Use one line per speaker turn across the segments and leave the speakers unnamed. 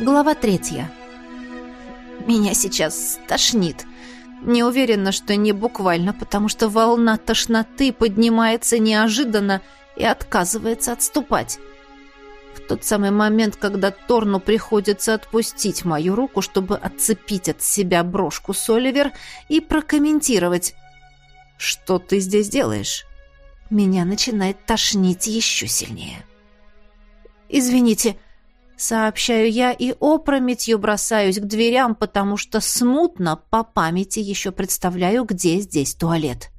Глава третья. Меня сейчас тошнит. Не уверена, что не буквально, потому что волна тошноты поднимается неожиданно и отказывается отступать. В тот самый момент, когда Торну приходится отпустить мою руку, чтобы отцепить от себя брошку Соливер и прокомментировать. «Что ты здесь делаешь?» Меня начинает тошнить еще сильнее. «Извините», — сообщаю я и опрометью бросаюсь к дверям, потому что смутно по памяти еще представляю, где здесь туалет.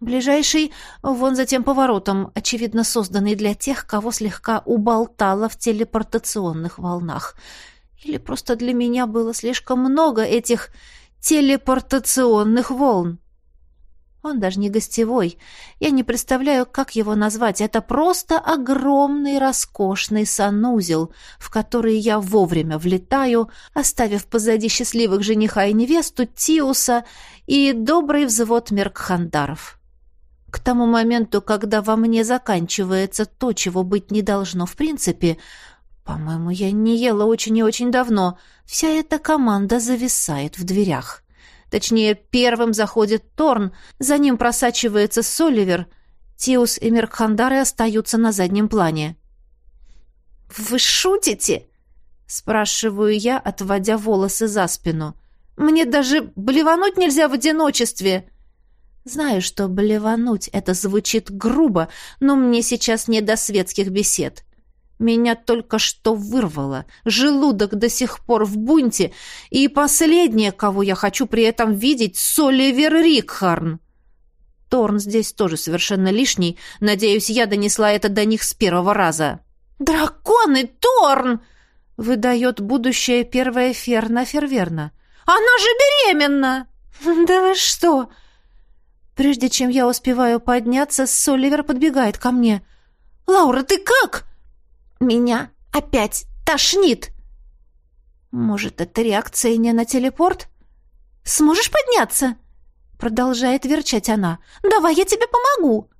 Ближайший вон за тем поворотом, очевидно созданный для тех, кого слегка уболтало в телепортационных волнах. Или просто для меня было слишком много этих телепортационных волн. Он даже не гостевой. Я не представляю, как его назвать. Это просто огромный роскошный санузел, в который я вовремя влетаю, оставив позади счастливых жениха и невесту Тиуса и добрый взвод меркхандаров. К тому моменту, когда во мне заканчивается то, чего быть не должно в принципе, по-моему, я не ела очень и очень давно, вся эта команда зависает в дверях. Точнее, первым заходит Торн, за ним просачивается Соливер, Тиус и Меркхандары остаются на заднем плане. «Вы шутите?» — спрашиваю я, отводя волосы за спину. «Мне даже блевануть нельзя в одиночестве!» Знаю, что блевануть это звучит грубо, но мне сейчас не до светских бесед. Меня только что вырвало, желудок до сих пор в бунте, и последнее, кого я хочу при этом видеть, Соливер Рикхарн. Торн здесь тоже совершенно лишний. Надеюсь, я донесла это до них с первого раза. «Драконы, Торн!» — выдает будущая первая Ферна Ферверна. «Она же беременна!» «Да вы что!» Прежде чем я успеваю подняться, Соливер подбегает ко мне. «Лаура, ты как?» «Меня опять тошнит!» «Может, это реакция не на телепорт?» «Сможешь подняться?» Продолжает верчать она. «Давай, я тебе помогу!»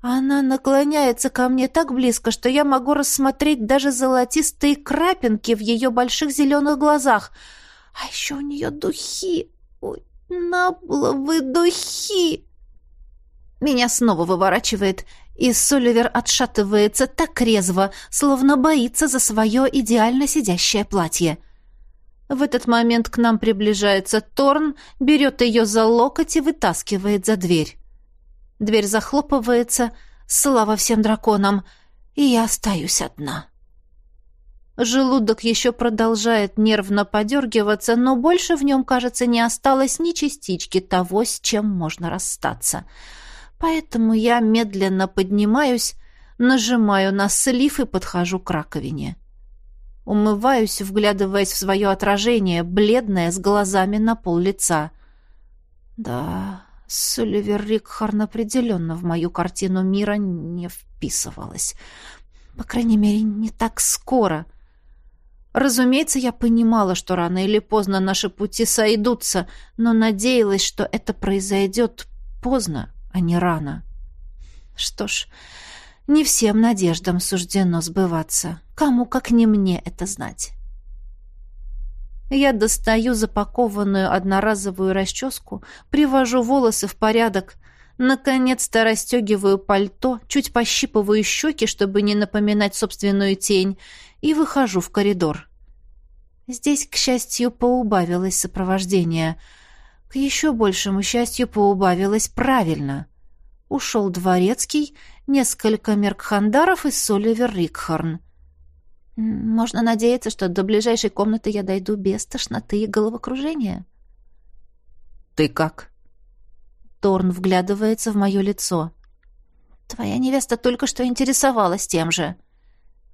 Она наклоняется ко мне так близко, что я могу рассмотреть даже золотистые крапинки в ее больших зеленых глазах. А еще у нее духи. Ой, Набловы духи!» Меня снова выворачивает, и Соливер отшатывается так резво, словно боится за свое идеально сидящее платье. В этот момент к нам приближается Торн, берет ее за локоть и вытаскивает за дверь. Дверь захлопывается, слава всем драконам, и я остаюсь одна. Желудок еще продолжает нервно подергиваться, но больше в нем, кажется, не осталось ни частички того, с чем можно расстаться. Поэтому я медленно поднимаюсь, нажимаю на слив и подхожу к раковине. Умываюсь, вглядываясь в свое отражение, бледное, с глазами на пол лица. Да, Суливер Рикхарн определенно в мою картину мира не вписывалась. По крайней мере, не так скоро — Разумеется, я понимала, что рано или поздно наши пути сойдутся, но надеялась, что это произойдет поздно, а не рано. Что ж, не всем надеждам суждено сбываться. Кому, как не мне, это знать. Я достаю запакованную одноразовую расческу, привожу волосы в порядок, наконец-то расстегиваю пальто, чуть пощипываю щеки, чтобы не напоминать собственную тень, и выхожу в коридор. Здесь, к счастью, поубавилось сопровождение. К еще большему счастью, поубавилось правильно. Ушел Дворецкий, несколько меркхандаров и Соливер Рикхорн. Можно надеяться, что до ближайшей комнаты я дойду без тошноты и головокружения.
«Ты как?»
Торн вглядывается в мое лицо. «Твоя невеста только что интересовалась тем же.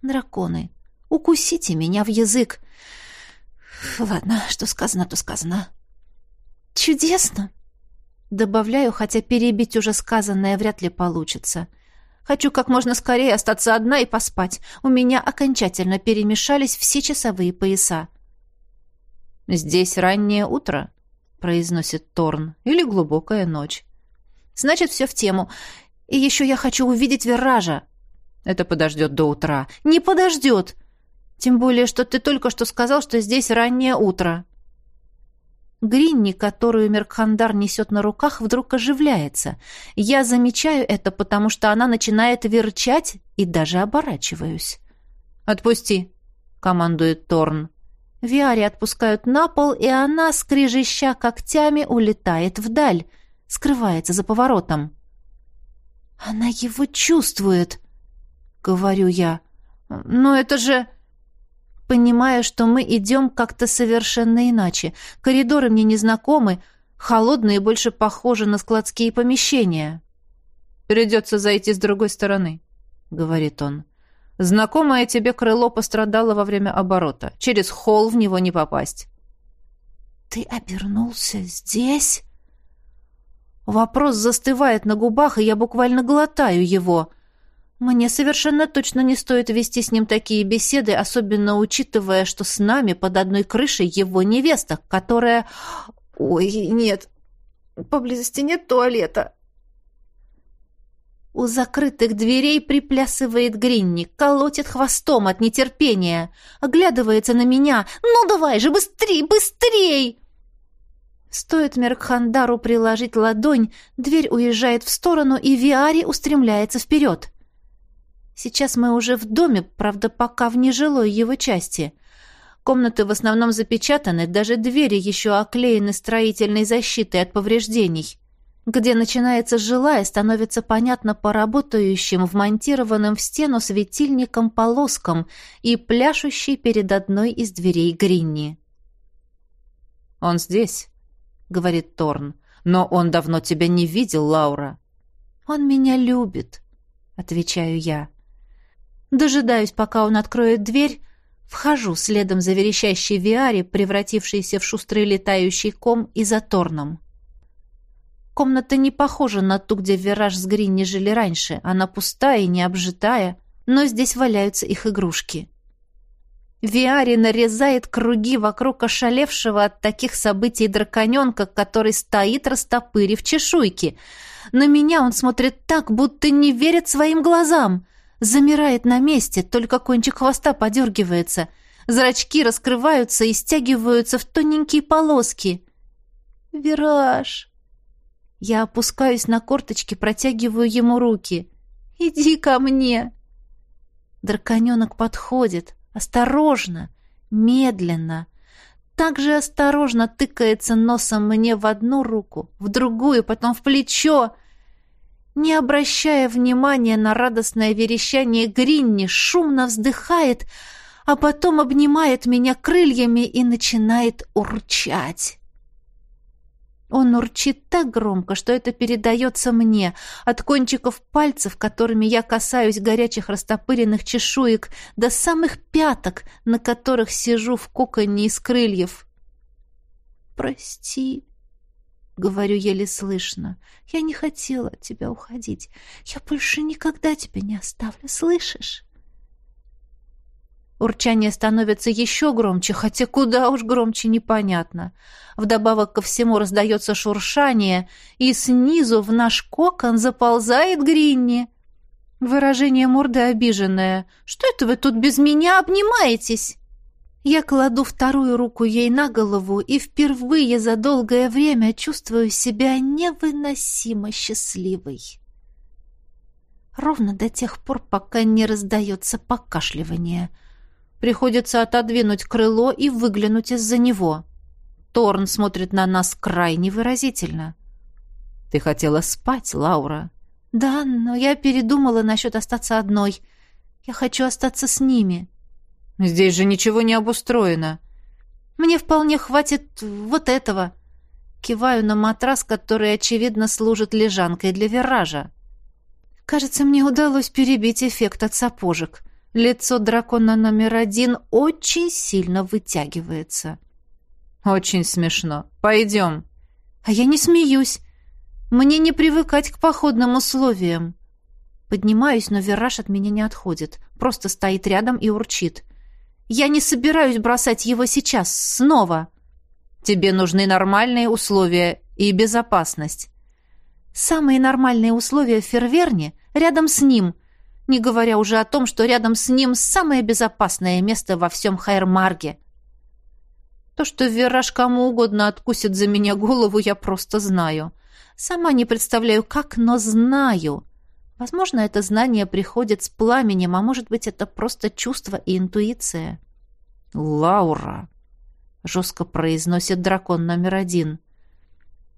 Драконы, Укусите меня в язык. Ладно, что сказано, то сказано. Чудесно. Добавляю, хотя перебить уже сказанное вряд ли получится. Хочу как можно скорее остаться одна и поспать. У меня окончательно перемешались все часовые пояса.
«Здесь раннее утро», — произносит Торн, — «или глубокая ночь».
«Значит, все в тему. И еще я хочу увидеть Виража».
«Это подождет до утра».
«Не подождет!» Тем более, что ты только что сказал, что здесь раннее утро. Гринни, которую Меркхандар несет на руках, вдруг оживляется. Я замечаю это, потому что она начинает верчать и даже оборачиваюсь. «Отпусти», — командует Торн. Виари отпускают на пол, и она, скрежеща когтями, улетает вдаль, скрывается за поворотом. «Она его чувствует», — говорю я. «Но это же...» Понимаю, что мы идем как-то совершенно иначе. Коридоры мне незнакомы, холодные и больше похожи на складские помещения. «Придется зайти с другой стороны», — говорит он. «Знакомое тебе крыло пострадало во время оборота. Через холл в него не попасть». «Ты обернулся здесь?» Вопрос застывает на губах, и я буквально глотаю его. Мне совершенно точно не стоит вести с ним такие беседы, особенно учитывая, что с нами под одной крышей его невеста, которая... Ой, нет, поблизости нет туалета. У закрытых дверей приплясывает Гринни, колотит хвостом от нетерпения, оглядывается на меня. «Ну давай же, быстрей, быстрей!» Стоит Меркхандару приложить ладонь, дверь уезжает в сторону, и Виари устремляется вперед. Сейчас мы уже в доме, правда, пока в нежилой его части. Комнаты в основном запечатаны, даже двери еще оклеены строительной защитой от повреждений. Где начинается жилая, становится понятно по работающим, вмонтированным в стену светильником полоскам и пляшущей перед одной из дверей Гринни. «Он здесь», говорит Торн. «Но он давно тебя не видел, Лаура». «Он меня любит», — отвечаю я. Дожидаюсь, пока он откроет дверь, вхожу следом за верещащей Виари, превратившейся в шустрый летающий ком, и за Торном. Комната не похожа на ту, где Вираж с Гринни жили раньше. Она пустая и необжитая, но здесь валяются их игрушки. Виари нарезает круги вокруг ошалевшего от таких событий драконенка, который стоит, растопырив чешуйки. На меня он смотрит так, будто не верит своим глазам. Замирает на месте, только кончик хвоста подергивается. Зрачки раскрываются и стягиваются в тоненькие полоски. «Вираж!» Я опускаюсь на корточки, протягиваю ему руки. «Иди ко мне!» Драконенок подходит, Осторожно, медленно. Так же осторожно тыкается носом мне в одну руку, в другую, потом в плечо. Не обращая внимания на радостное верещание Гринни, шумно вздыхает, а потом обнимает меня крыльями и начинает урчать. Он урчит так громко, что это передается мне, от кончиков пальцев, которыми я касаюсь горячих растопыренных чешуек, до самых пяток, на которых сижу в коконе из крыльев. «Прости», — говорю еле слышно, — «я не хотела от тебя уходить. Я больше никогда тебя не оставлю, слышишь?» Урчание становится еще громче, хотя куда уж громче непонятно. Вдобавок ко всему раздается шуршание, и снизу в наш кокон заползает Гринни. Выражение морды обиженное. «Что это вы тут без меня обнимаетесь?» Я кладу вторую руку ей на голову и впервые за долгое время чувствую себя невыносимо счастливой. Ровно до тех пор, пока не раздается покашливание — Приходится отодвинуть крыло и выглянуть из-за него. Торн смотрит на нас крайне выразительно. «Ты хотела спать, Лаура?» «Да, но я передумала насчет остаться одной. Я хочу остаться с ними». «Здесь же ничего не обустроено». «Мне вполне хватит вот этого». Киваю на матрас, который, очевидно, служит лежанкой для виража. Кажется, мне удалось перебить эффект от сапожек. Лицо дракона номер один очень сильно вытягивается. «Очень смешно. Пойдем». «А я не смеюсь. Мне не привыкать к походным условиям». Поднимаюсь, но вираж от меня не отходит. Просто стоит рядом и урчит. «Я не собираюсь бросать его сейчас. Снова». «Тебе нужны нормальные условия и безопасность». «Самые нормальные условия в Ферверне рядом с ним. не говоря уже о том, что рядом с ним самое безопасное место во всем Хайрмарге. То, что Вираж кому угодно откусит за меня голову, я просто знаю. Сама не представляю, как, но знаю. Возможно, это знание приходит с пламенем, а может быть, это просто чувство и интуиция. «Лаура!» — жестко произносит дракон номер один.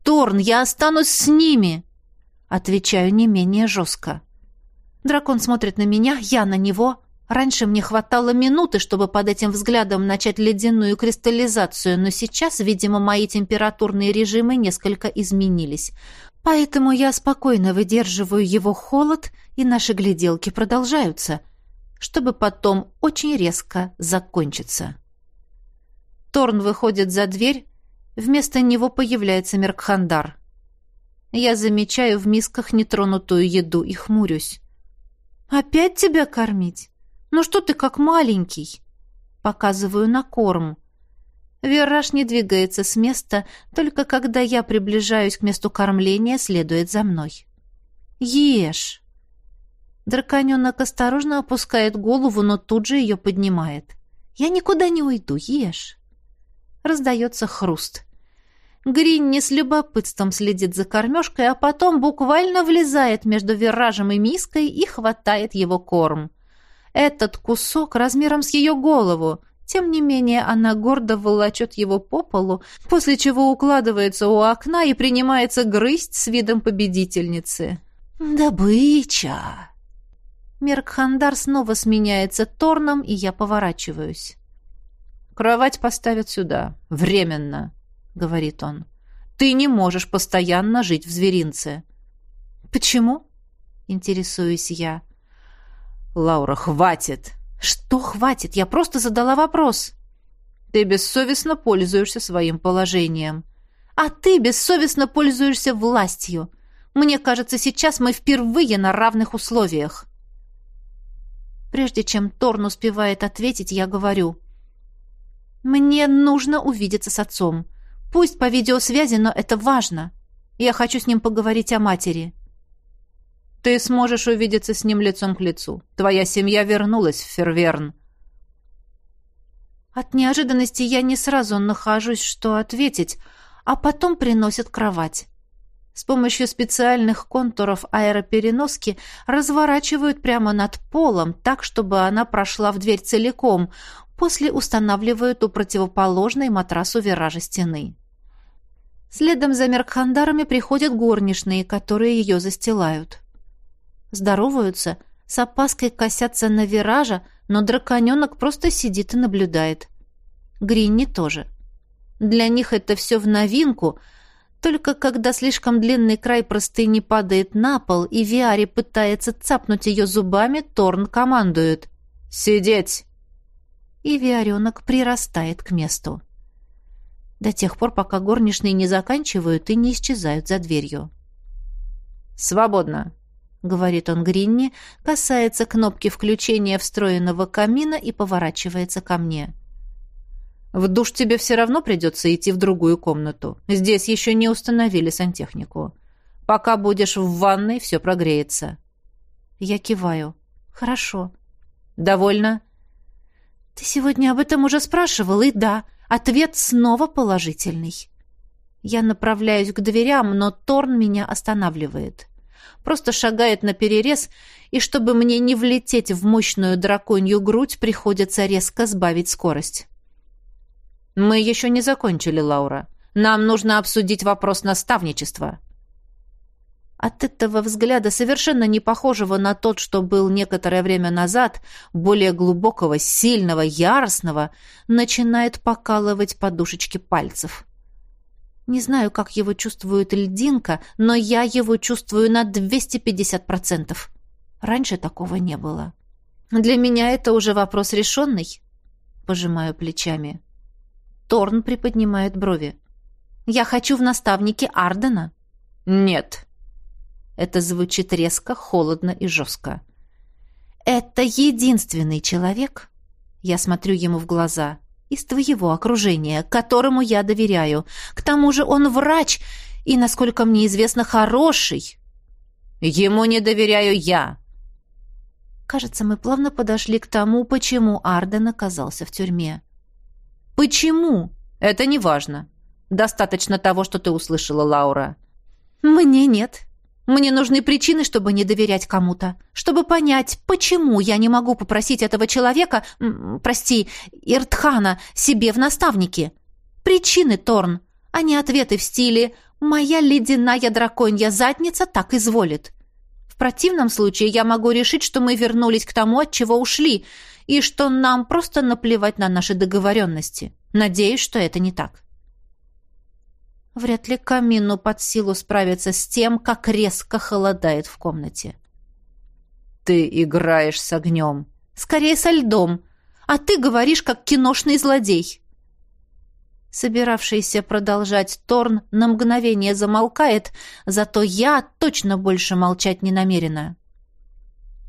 «Торн, я останусь с ними!» Отвечаю не менее жестко. Дракон смотрит на меня, я на него. Раньше мне хватало минуты, чтобы под этим взглядом начать ледяную кристаллизацию, но сейчас, видимо, мои температурные режимы несколько изменились. Поэтому я спокойно выдерживаю его холод, и наши гляделки продолжаются, чтобы потом очень резко закончиться. Торн выходит за дверь, вместо него появляется Меркхандар. Я замечаю в мисках нетронутую еду и хмурюсь. «Опять тебя кормить? Ну что ты как маленький?» Показываю на корм. Вираж не двигается с места, только когда я приближаюсь к месту кормления, следует за мной. «Ешь!» Драконенок осторожно опускает голову, но тут же ее поднимает. «Я никуда не уйду, ешь!» Раздается хруст. Гринни с любопытством следит за кормежкой, а потом буквально влезает между виражем и миской и хватает его корм. Этот кусок размером с ее голову — тем не менее, она гордо волочет его по полу, после чего укладывается у окна и принимается грызть с видом победительницы. «Добыча!» Меркхандар снова сменяется торном, и я поворачиваюсь. «Кровать поставят сюда. Временно», — говорит он. «Ты не можешь постоянно жить в зверинце». «Почему?» — интересуюсь я. «Лаура, хватит!» «Что хватит? Я просто задала вопрос». «Ты бессовестно пользуешься своим положением». «А ты бессовестно пользуешься властью. Мне кажется, сейчас мы впервые на равных условиях». Прежде чем Торн успевает ответить, я говорю. «Мне нужно увидеться с отцом. Пусть по видеосвязи, но это важно. Я хочу с ним поговорить о матери». Ты сможешь увидеться с ним лицом к лицу. Твоя семья вернулась в Ферверн. От неожиданности я не сразу нахожусь, что ответить, а потом приносят кровать. С помощью специальных контуров аэропереноски разворачивают прямо над полом, так, чтобы она прошла в дверь целиком, после устанавливают у противоположной матрасу виража стены. Следом за Меркхандарами приходят горничные, которые ее застилают здороваются, с опаской косятся на виража, но драконенок просто сидит и наблюдает. Гринни тоже. Для них это все в новинку, только когда слишком длинный край простыни падает на пол, и Виари пытается цапнуть ее зубами, Торн командует «Сидеть!» И Виаренок прирастает к месту. До тех пор, пока горничные не заканчивают и не исчезают за дверью. «Свободно!» — говорит он Гринни, касается кнопки включения встроенного камина и поворачивается ко мне. «В душ тебе все равно придется идти в другую комнату. Здесь еще не установили сантехнику. Пока будешь в ванной, все прогреется». Я киваю. «Хорошо». «Довольно?» «Ты сегодня об этом уже спрашивал, и да, ответ снова положительный». Я направляюсь к дверям, но Торн меня останавливает просто шагает на перерез, и чтобы мне не влететь в мощную драконью грудь, приходится резко сбавить скорость. «Мы еще не закончили, Лаура. Нам нужно обсудить вопрос наставничества». От этого взгляда, совершенно не похожего на тот, что был некоторое время назад, более глубокого, сильного, яростного, начинает покалывать подушечки пальцев. Не знаю, как его чувствует льдинка, но я его чувствую на 250%. Раньше такого не было. Для меня это уже вопрос решенный. Пожимаю плечами. Торн приподнимает брови. Я хочу в наставнике Ардена. Нет. Это звучит резко, холодно и жестко. Это единственный человек. Я смотрю ему в глаза из твоего окружения, которому я доверяю. К тому же он врач и, насколько мне известно, хороший. Ему не доверяю я. Кажется, мы плавно подошли к тому, почему Арден оказался в тюрьме.
«Почему? Это не важно. Достаточно того, что ты услышала, Лаура».
«Мне нет. Мне нужны причины, чтобы не доверять кому-то, чтобы понять, почему я не могу попросить этого человека, прости, Иртхана, себе в наставники. Причины, Торн, а не ответы в стиле «Моя ледяная драконья задница так изволит». В противном случае я могу решить, что мы вернулись к тому, от чего ушли, и что нам просто наплевать на наши договоренности. Надеюсь, что это не так. Вряд ли камину под силу справиться с тем, как резко холодает в комнате.
«Ты играешь с огнем».
«Скорее со льдом. А ты говоришь, как киношный злодей». Собиравшийся продолжать Торн на мгновение замолкает, зато я точно больше молчать не намерена.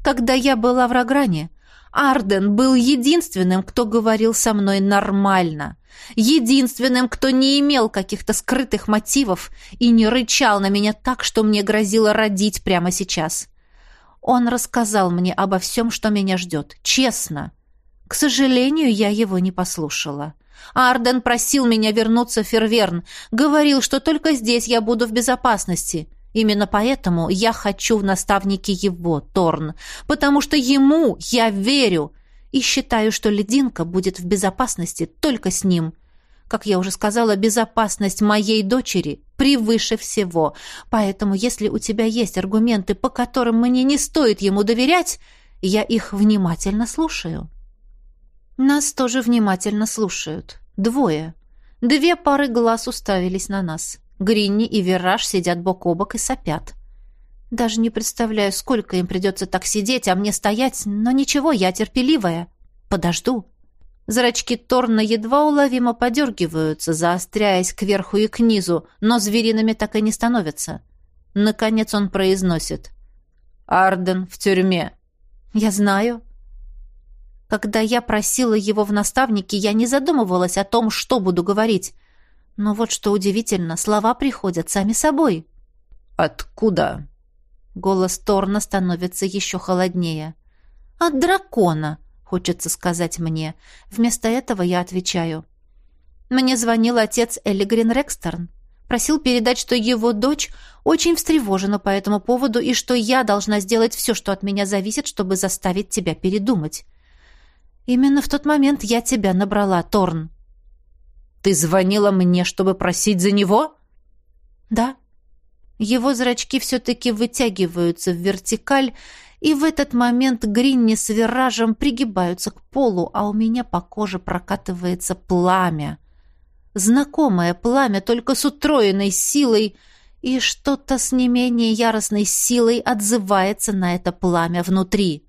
Когда я была в Рогране, Арден был единственным, кто говорил со мной нормально. Единственным, кто не имел каких-то скрытых мотивов и не рычал на меня так, что мне грозило родить прямо сейчас. Он рассказал мне обо всем, что меня ждет. Честно. К сожалению, я его не послушала. Арден просил меня вернуться в Ферверн. Говорил, что только здесь я буду в безопасности. — Именно поэтому я хочу в наставнике его, Торн, потому что ему я верю и считаю, что лединка будет в безопасности только с ним. Как я уже сказала, безопасность моей дочери превыше всего. Поэтому, если у тебя есть аргументы, по которым мне не стоит ему доверять, я их внимательно слушаю. Нас тоже внимательно слушают. Двое. Две пары глаз уставились на нас. Гринни и Вираж сидят бок о бок и сопят. Даже не представляю, сколько им придется так сидеть, а мне стоять, но ничего, я терпеливая. Подожду. Зрачки Торна едва уловимо подергиваются, заостряясь кверху и к низу, но звериными так и не становятся. Наконец он произносит. «Арден в тюрьме». «Я знаю». Когда я просила его в наставнике, я не задумывалась о том, что буду говорить. Но вот что удивительно, слова приходят сами собой.
«Откуда?»
Голос Торна становится еще холоднее. «От дракона», — хочется сказать мне. Вместо этого я отвечаю. Мне звонил отец Элигрин Рекстерн. Просил передать, что его дочь очень встревожена по этому поводу и что я должна сделать все, что от меня зависит, чтобы заставить тебя передумать. Именно в тот момент я тебя набрала, Торн.
Ты звонила мне, чтобы просить за него?
Да. Его зрачки все-таки вытягиваются в вертикаль, и в этот момент Гринни с виражем пригибаются к полу, а у меня по коже прокатывается пламя. Знакомое пламя, только с утроенной силой, и что-то с не менее яростной силой отзывается на это пламя внутри.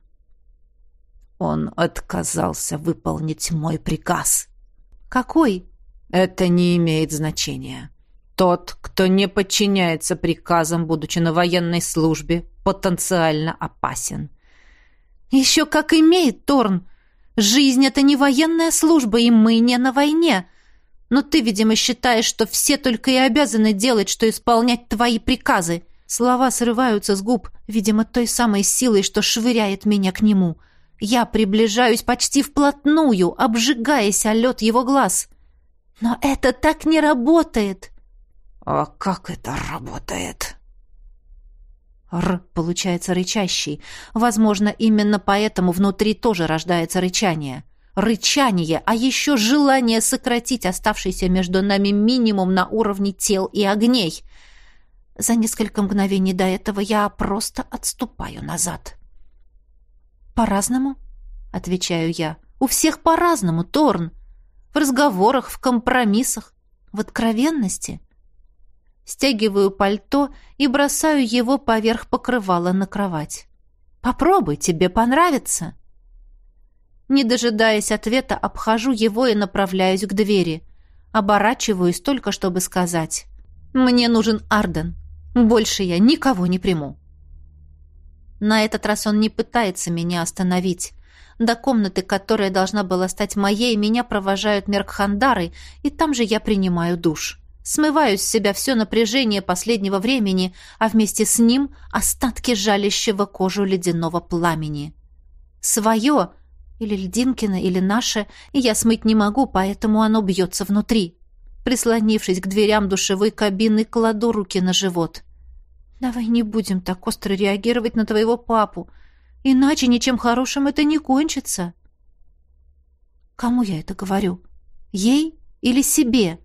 Он отказался выполнить мой приказ.
«Какой?»
Это не имеет значения. Тот, кто не подчиняется приказам, будучи на военной службе, потенциально опасен.
Еще как имеет, Торн. Жизнь — это не военная служба, и мы не на войне. Но ты, видимо, считаешь, что все только и обязаны делать, что исполнять твои приказы. Слова срываются с губ, видимо, той самой силой, что швыряет меня к нему. Я приближаюсь почти вплотную, обжигаясь о лед его глаз. Но это так не работает.
А как это работает?
Р получается рычащий. Возможно, именно поэтому внутри тоже рождается рычание. Рычание, а еще желание сократить оставшийся между нами минимум на уровне тел и огней. За несколько мгновений до этого я просто отступаю назад. «По-разному?» — отвечаю я. «У всех по-разному, Торн в разговорах, в компромиссах, в откровенности. Стягиваю пальто и бросаю его поверх покрывала на кровать. «Попробуй, тебе понравится!» Не дожидаясь ответа, обхожу его и направляюсь к двери. Оборачиваюсь только, чтобы сказать. «Мне нужен Арден. Больше я никого не приму». На этот раз он не пытается меня остановить. До комнаты, которая должна была стать моей, меня провожают Меркхандары, и там же я принимаю душ. Смываю с себя все напряжение последнего времени, а вместе с ним остатки жалящего кожу ледяного пламени. свое, или Льдинкина, или наше, я смыть не могу, поэтому оно бьется внутри. Прислонившись к дверям душевой кабины, кладу руки на живот. Давай не будем так остро реагировать на твоего папу, иначе ничем хорошим это не кончится. Кому я это говорю? Ей или себе?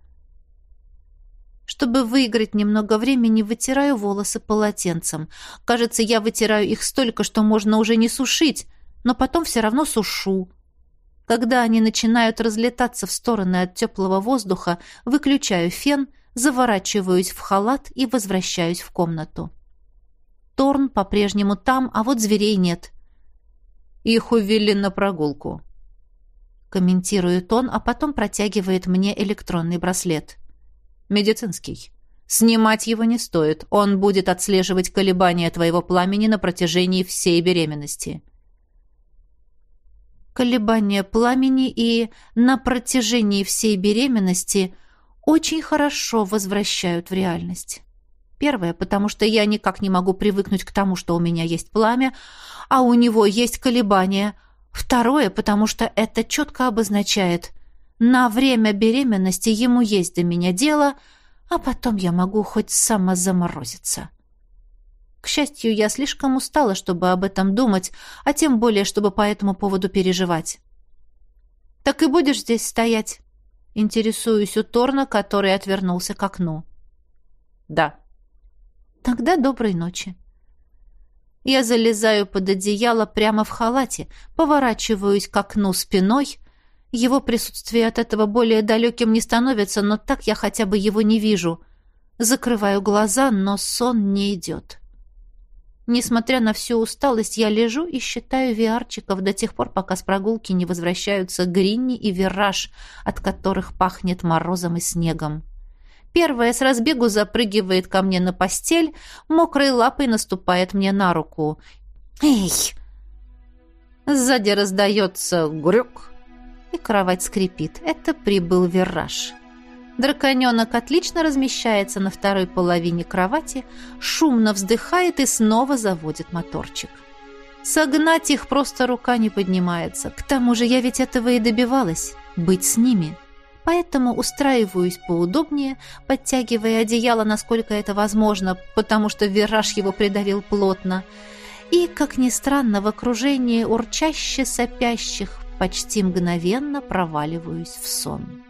Чтобы выиграть немного времени, вытираю волосы полотенцем. Кажется, я вытираю их столько, что можно уже не сушить, но потом все равно сушу. Когда они начинают разлетаться в стороны от теплого воздуха, выключаю фен, заворачиваюсь в халат и возвращаюсь в комнату. Торн по-прежнему там, а вот зверей нет. Их увели на прогулку. Комментирует он, а потом протягивает мне электронный браслет. Медицинский. Снимать его не стоит. Он будет отслеживать колебания твоего пламени на протяжении всей беременности колебания пламени и на протяжении всей беременности очень хорошо возвращают в реальность. Первое, потому что я никак не могу привыкнуть к тому, что у меня есть пламя, а у него есть колебания. Второе, потому что это четко обозначает на время беременности ему есть до меня дело, а потом я могу хоть самозаморозиться. К счастью, я слишком устала, чтобы об этом думать, а тем более, чтобы по этому поводу переживать. «Так и будешь здесь стоять?» Интересуюсь у Торна, который отвернулся к окну. «Да». «Тогда доброй ночи». Я залезаю под одеяло прямо в халате, поворачиваюсь к окну спиной. Его присутствие от этого более далеким не становится, но так я хотя бы его не вижу. Закрываю глаза, но сон не идет. Несмотря на всю усталость, я лежу и считаю виарчиков до тех пор, пока с прогулки не возвращаются Гринни и Вираж, от которых пахнет морозом и снегом. Первая с разбегу запрыгивает ко мне на постель, мокрой лапой наступает мне на руку. «Эй!» Сзади раздается грюк, и кровать скрипит. Это прибыл Вираж. Драконенок отлично размещается на второй половине кровати, шумно вздыхает и снова заводит моторчик. Согнать их просто рука не поднимается. К тому же я ведь этого и добивалась — быть с ними. Поэтому устраиваюсь поудобнее, подтягивая одеяло, насколько это возможно, потому что вираж его придавил плотно. И, как ни странно, в окружении урчаще сопящих почти мгновенно проваливаюсь в сон.